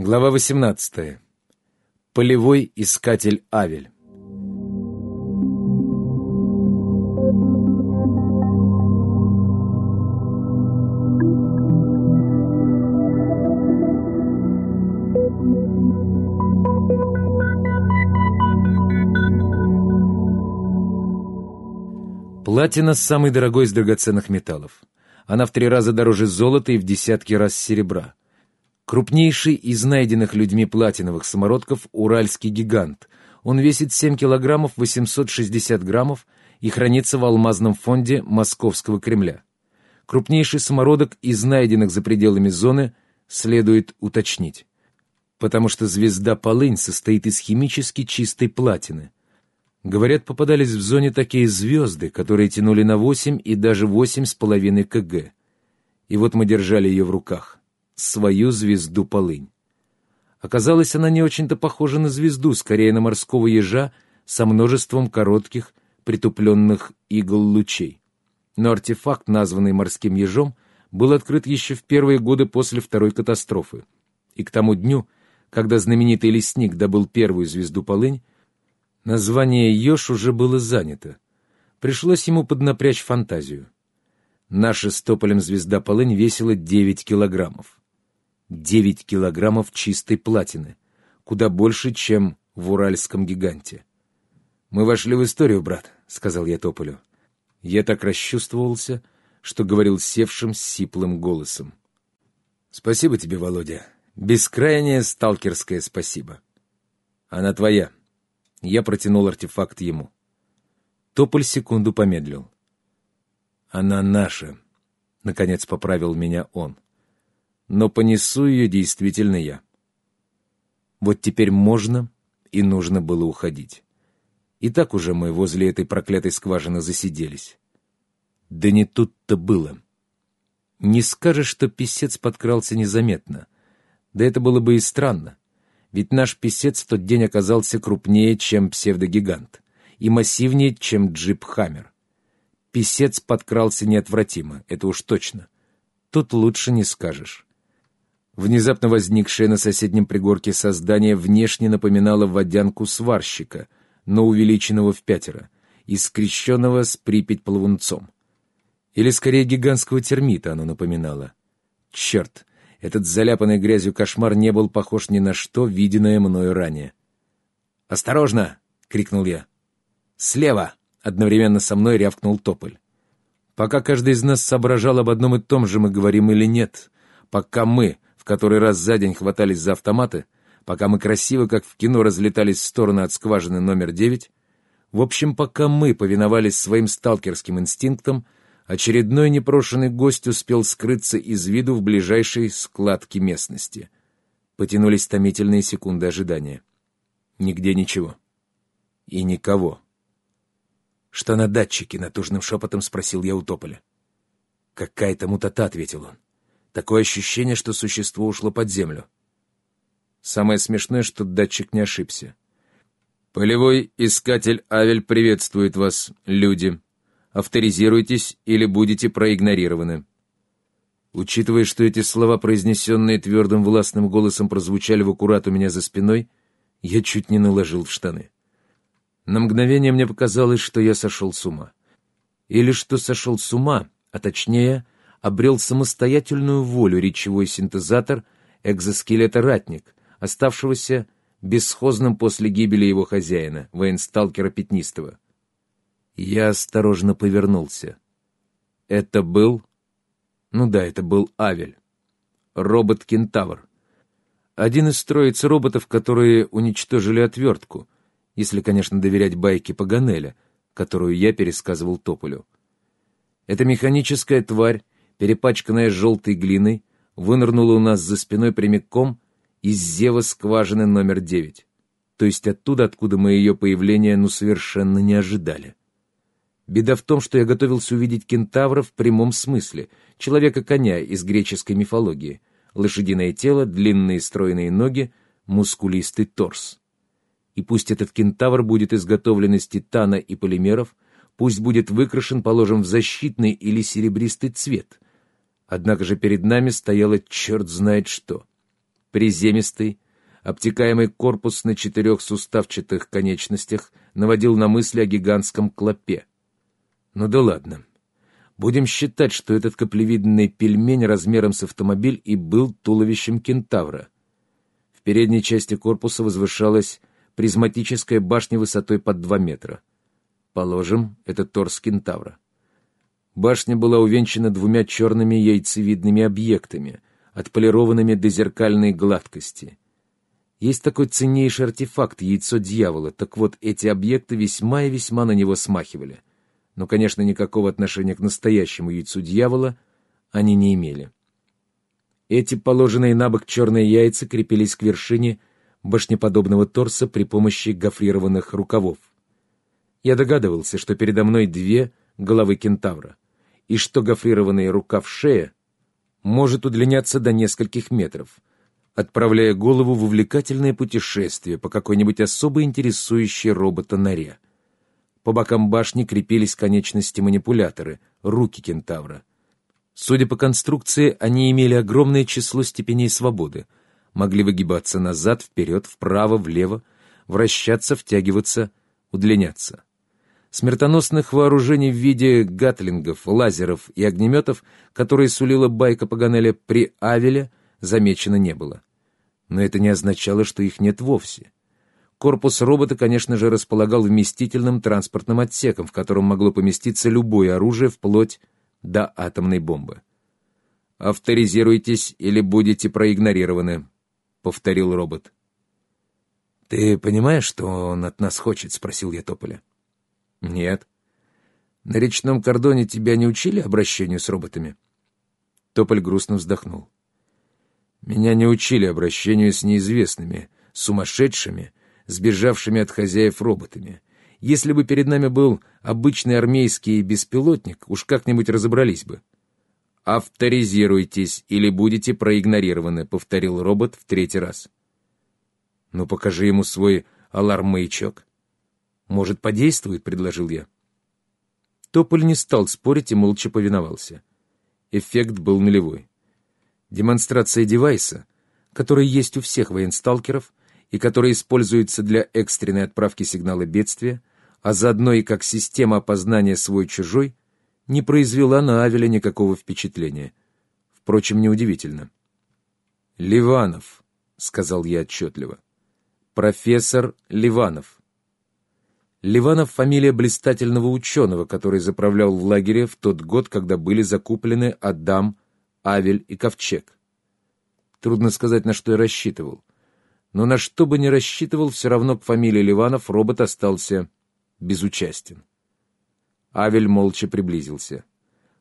Глава 18. Полевой искатель Авель. Платина – самый дорогой из драгоценных металлов. Она в три раза дороже золота и в десятки раз серебра. Крупнейший из найденных людьми платиновых самородков – уральский гигант. Он весит 7 килограммов 860 граммов и хранится в алмазном фонде Московского Кремля. Крупнейший самородок из найденных за пределами зоны следует уточнить. Потому что звезда Полынь состоит из химически чистой платины. Говорят, попадались в зоне такие звезды, которые тянули на 8 и даже 8,5 кг. И вот мы держали ее в руках свою звезду полынь. Оказалось, она не очень-то похожа на звезду, скорее на морского ежа со множеством коротких, притупленных игл лучей. Но артефакт, названный морским ежом, был открыт еще в первые годы после второй катастрофы. И к тому дню, когда знаменитый лесник добыл первую звезду полынь, название «еж» уже было занято. Пришлось ему поднапрячь фантазию. Наша с тополем звезда полынь весила 9 килограммов. 9 килограммов чистой платины, куда больше, чем в уральском гиганте. «Мы вошли в историю, брат», — сказал я Тополю. Я так расчувствовался, что говорил севшим, сиплым голосом. «Спасибо тебе, Володя. Бескрайнее сталкерское спасибо. Она твоя». Я протянул артефакт ему. Тополь секунду помедлил. «Она наша», — наконец поправил меня он но понесу ее действительно я. Вот теперь можно и нужно было уходить. И так уже мы возле этой проклятой скважины засиделись. Да не тут-то было. Не скажешь, что писец подкрался незаметно. Да это было бы и странно. Ведь наш писец в тот день оказался крупнее, чем псевдогигант, и массивнее, чем джип «Хаммер». Писец подкрался неотвратимо, это уж точно. Тут лучше не скажешь. Внезапно возникшее на соседнем пригорке создание внешне напоминало водянку сварщика, но увеличенного в пятеро, и скрещенного с Припять плавунцом. Или скорее гигантского термита оно напоминало. Черт, этот заляпанный грязью кошмар не был похож ни на что, виденное мною ранее. «Осторожно!» — крикнул я. «Слева!» — одновременно со мной рявкнул тополь. Пока каждый из нас соображал об одном и том же, мы говорим или нет. Пока мы, который раз за день хватались за автоматы, пока мы красиво, как в кино, разлетались в стороны от скважины номер девять, в общем, пока мы повиновались своим сталкерским инстинктам, очередной непрошенный гость успел скрыться из виду в ближайшей складке местности. Потянулись томительные секунды ожидания. Нигде ничего. И никого. «Что на датчике?» — натужным шепотом спросил я у Тополя. «Какая-то мутата», — ответил он. Такое ощущение, что существо ушло под землю. Самое смешное, что датчик не ошибся. «Полевой искатель Авель приветствует вас, люди. Авторизируйтесь или будете проигнорированы». Учитывая, что эти слова, произнесенные твердым властным голосом, прозвучали в аккурат у меня за спиной, я чуть не наложил в штаны. На мгновение мне показалось, что я сошел с ума. Или что сошел с ума, а точнее — обрел самостоятельную волю речевой синтезатор экзоскелета «Ратник», оставшегося бесхозным после гибели его хозяина, военсталкера Пятнистого. Я осторожно повернулся. Это был... Ну да, это был Авель. Робот-кентавр. Один из троиц роботов, которые уничтожили отвертку, если, конечно, доверять байке Паганеля, которую я пересказывал Тополю. Эта механическая тварь перепачканная желтой глиной, вынырнула у нас за спиной прямиком из зева скважины номер девять, то есть оттуда, откуда мы ее появление ну совершенно не ожидали. Беда в том, что я готовился увидеть кентавра в прямом смысле, человека-коня из греческой мифологии, лошадиное тело, длинные стройные ноги, мускулистый торс. И пусть этот кентавр будет изготовлен из титана и полимеров, пусть будет выкрашен, положим, в защитный или серебристый цвет — Однако же перед нами стояло черт знает что. приземистый, обтекаемый корпус на четырех суставчатых конечностях наводил на мысли о гигантском клопе. Ну да ладно. Будем считать, что этот каплевидный пельмень размером с автомобиль и был туловищем кентавра. В передней части корпуса возвышалась призматическая башня высотой под 2 метра. Положим, это торс кентавра. Башня была увенчана двумя черными яйцевидными объектами, отполированными до зеркальной гладкости. Есть такой ценнейший артефакт — яйцо дьявола, так вот эти объекты весьма и весьма на него смахивали. Но, конечно, никакого отношения к настоящему яйцу дьявола они не имели. Эти положенные на бок черные яйца крепились к вершине башнеподобного торса при помощи гофрированных рукавов. Я догадывался, что передо мной две головы кентавра, и что гофрированный рукав шея может удлиняться до нескольких метров, отправляя голову в увлекательное путешествие по какой-нибудь особо интересующей робота норе. По бокам башни крепились конечности-манипуляторы, руки кентавра. Судя по конструкции, они имели огромное число степеней свободы, могли выгибаться назад, вперед, вправо, влево, вращаться, втягиваться, удлиняться. Смертоносных вооружений в виде гатлингов, лазеров и огнеметов, которые сулила байка Паганеля при Авеле, замечено не было. Но это не означало, что их нет вовсе. Корпус робота, конечно же, располагал вместительным транспортным отсеком, в котором могло поместиться любое оружие вплоть до атомной бомбы. «Авторизируйтесь или будете проигнорированы», — повторил робот. «Ты понимаешь, что он от нас хочет?» — спросил я Тополя. «Нет». «На речном кордоне тебя не учили обращению с роботами?» Тополь грустно вздохнул. «Меня не учили обращению с неизвестными, сумасшедшими, сбежавшими от хозяев роботами. Если бы перед нами был обычный армейский беспилотник, уж как-нибудь разобрались бы». «Авторизируйтесь или будете проигнорированы», — повторил робот в третий раз. «Ну, покажи ему свой аларм-маячок». «Может, подействует?» — предложил я. Тополь не стал спорить и молча повиновался. Эффект был нулевой. Демонстрация девайса, который есть у всех военсталкеров и который используется для экстренной отправки сигнала бедствия, а заодно и как система опознания свой-чужой, не произвела на Авеля никакого впечатления. Впрочем, неудивительно. «Ливанов», — сказал я отчетливо. «Профессор Ливанов». Ливанов — фамилия блистательного ученого, который заправлял в лагере в тот год, когда были закуплены Адам, Авель и Ковчег. Трудно сказать, на что я рассчитывал. Но на что бы ни рассчитывал, все равно к фамилии Ливанов робот остался безучастен. Авель молча приблизился.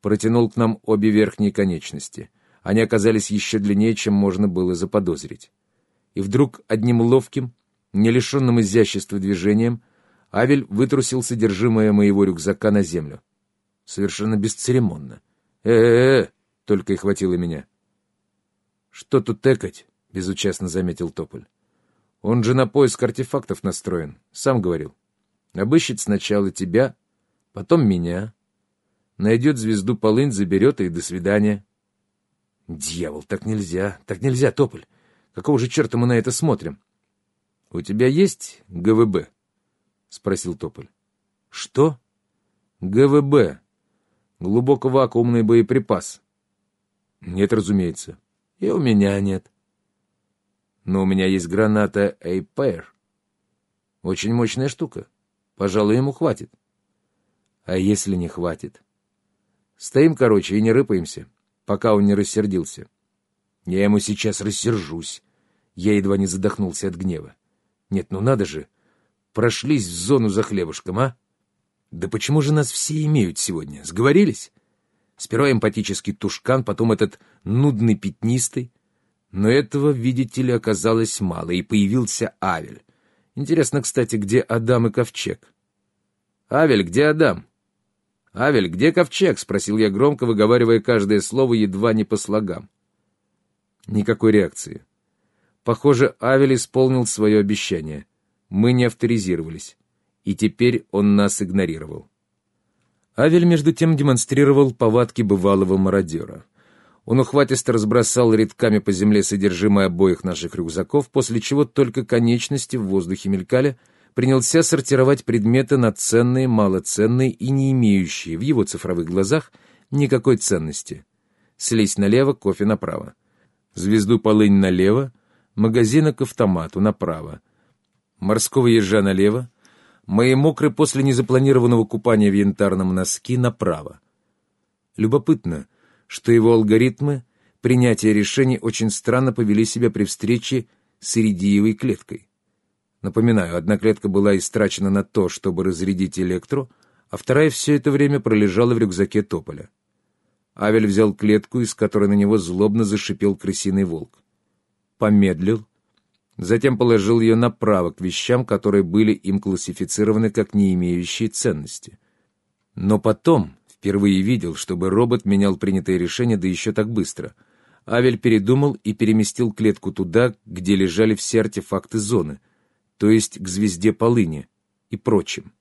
Протянул к нам обе верхние конечности. Они оказались еще длиннее, чем можно было заподозрить. И вдруг одним ловким, не лишенным изящества движением, Авель вытрусил содержимое моего рюкзака на землю. Совершенно бесцеремонно. «Э-э-э!» — только и хватило меня. «Что тут текать?» — безучастно заметил Тополь. «Он же на поиск артефактов настроен, сам говорил. Обыщет сначала тебя, потом меня. Найдет звезду полынь, заберет и до свидания». «Дьявол, так нельзя, так нельзя, Тополь. Какого же черта мы на это смотрим?» «У тебя есть ГВБ?» — спросил Тополь. «Что?» «ГВБ. Глубоковакуумный боеприпас». «Нет, разумеется. И у меня нет». «Но у меня есть граната Эйпэр. Очень мощная штука. Пожалуй, ему хватит». «А если не хватит?» «Стоим, короче, и не рыпаемся, пока он не рассердился». «Я ему сейчас рассержусь». Я едва не задохнулся от гнева. «Нет, ну надо же!» Прошлись в зону за хлебушком, а? Да почему же нас все имеют сегодня? Сговорились? Сперва эмпатический тушкан, потом этот нудный пятнистый. Но этого, видите ли, оказалось мало, и появился Авель. Интересно, кстати, где Адам и Ковчег? «Авель, где Адам?» «Авель, где Ковчег?» — спросил я громко, выговаривая каждое слово едва не по слогам. Никакой реакции. Похоже, Авель исполнил свое обещание мы не авторизировались, и теперь он нас игнорировал. Авель, между тем, демонстрировал повадки бывалого мародера. Он ухватисто разбросал редками по земле содержимое обоих наших рюкзаков, после чего только конечности в воздухе мелькали, принялся сортировать предметы на ценные, малоценные и не имеющие в его цифровых глазах никакой ценности. Слизь налево, кофе направо. Звезду полынь налево, магазина к автомату направо. Морского ежа налево, мои мокрые после незапланированного купания в янтарном носке направо. Любопытно, что его алгоритмы принятия решений очень странно повели себя при встрече с иридиевой клеткой. Напоминаю, одна клетка была истрачена на то, чтобы разрядить электру, а вторая все это время пролежала в рюкзаке Тополя. Авель взял клетку, из которой на него злобно зашипел крысиный волк. Помедлил, затем положил ее направо к вещам, которые были им классифицированы как не имеющие ценности. Но потом впервые видел, чтобы робот менял принятое решение, да еще так быстро. Авель передумал и переместил клетку туда, где лежали все артефакты зоны, то есть к звезде полыни и прочим.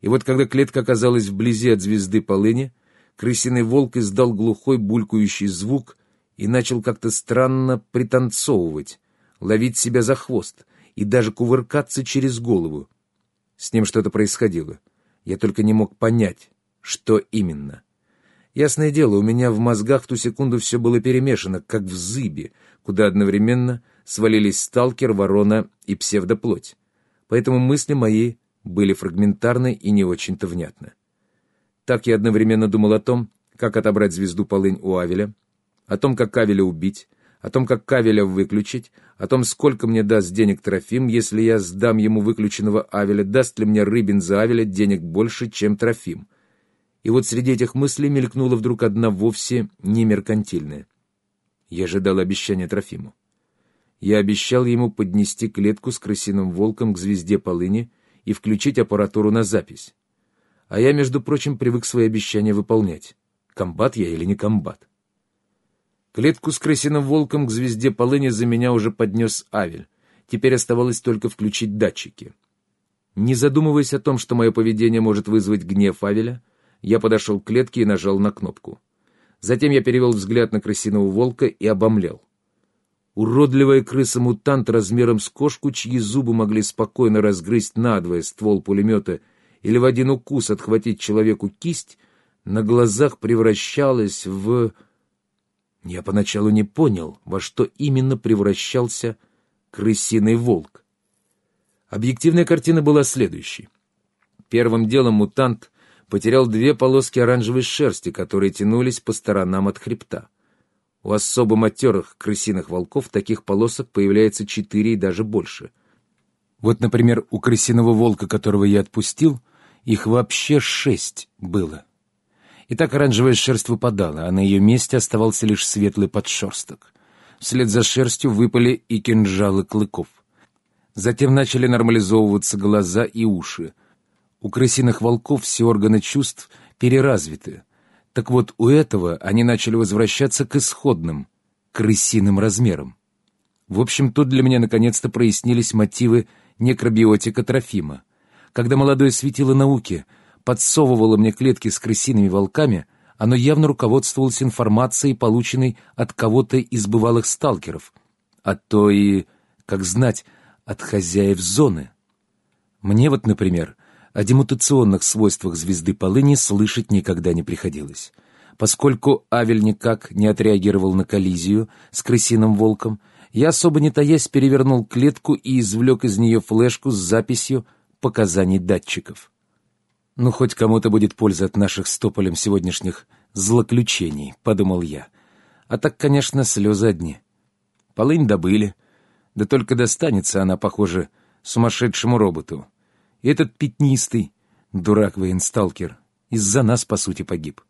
И вот когда клетка оказалась вблизи от звезды полыни, крысиный волк издал глухой булькающий звук и начал как-то странно пританцовывать, ловить себя за хвост и даже кувыркаться через голову. С ним что-то происходило. Я только не мог понять, что именно. Ясное дело, у меня в мозгах в ту секунду все было перемешано, как в зыбе, куда одновременно свалились сталкер, ворона и псевдоплоть. Поэтому мысли мои были фрагментарны и не очень-то внятны. Так я одновременно думал о том, как отобрать звезду полынь у Авеля, о том, как Авеля убить, о том, как Авеля выключить, о том, сколько мне даст денег Трофим, если я сдам ему выключенного Авеля, даст ли мне Рыбин за Авеля денег больше, чем Трофим. И вот среди этих мыслей мелькнула вдруг одна вовсе не меркантильная. Я ожидал обещания Трофиму. Я обещал ему поднести клетку с крысиным волком к звезде полыни и включить аппаратуру на запись. А я, между прочим, привык свои обещания выполнять. Комбат я или не комбат? Клетку с крысиным волком к звезде полыни за меня уже поднес Авель. Теперь оставалось только включить датчики. Не задумываясь о том, что мое поведение может вызвать гнев Авеля, я подошел к клетке и нажал на кнопку. Затем я перевел взгляд на крысиного волка и обомлел. Уродливая крыса-мутант размером с кошку, чьи зубы могли спокойно разгрызть надвое ствол пулемета или в один укус отхватить человеку кисть, на глазах превращалась в... Я поначалу не понял, во что именно превращался крысиный волк. Объективная картина была следующей. Первым делом мутант потерял две полоски оранжевой шерсти, которые тянулись по сторонам от хребта. У особо матерых крысиных волков таких полосок появляется четыре и даже больше. Вот, например, у крысиного волка, которого я отпустил, их вообще шесть было. И так оранжевая шерсть выпадала, а на ее месте оставался лишь светлый подшерсток. Вслед за шерстью выпали и кинжалы клыков. Затем начали нормализовываться глаза и уши. У крысиных волков все органы чувств переразвиты. Так вот, у этого они начали возвращаться к исходным, крысиным размерам. В общем, тут для меня наконец-то прояснились мотивы некробиотика Трофима. Когда молодое светило науки подсовывало мне клетки с крысиными волками, оно явно руководствовалось информацией, полученной от кого-то из бывалых сталкеров, а то и, как знать, от хозяев зоны. Мне вот, например, о демутационных свойствах звезды полыни слышать никогда не приходилось. Поскольку Авель никак не отреагировал на коллизию с крысиным волком, я особо не таясь перевернул клетку и извлек из нее флешку с записью показаний датчиков. «Ну, хоть кому-то будет польза от наших с Тополем сегодняшних злоключений», — подумал я. А так, конечно, слезы одни. Полынь добыли, да только достанется она, похоже, сумасшедшему роботу. Этот пятнистый, дурак военсталкер, из-за нас, по сути, погиб.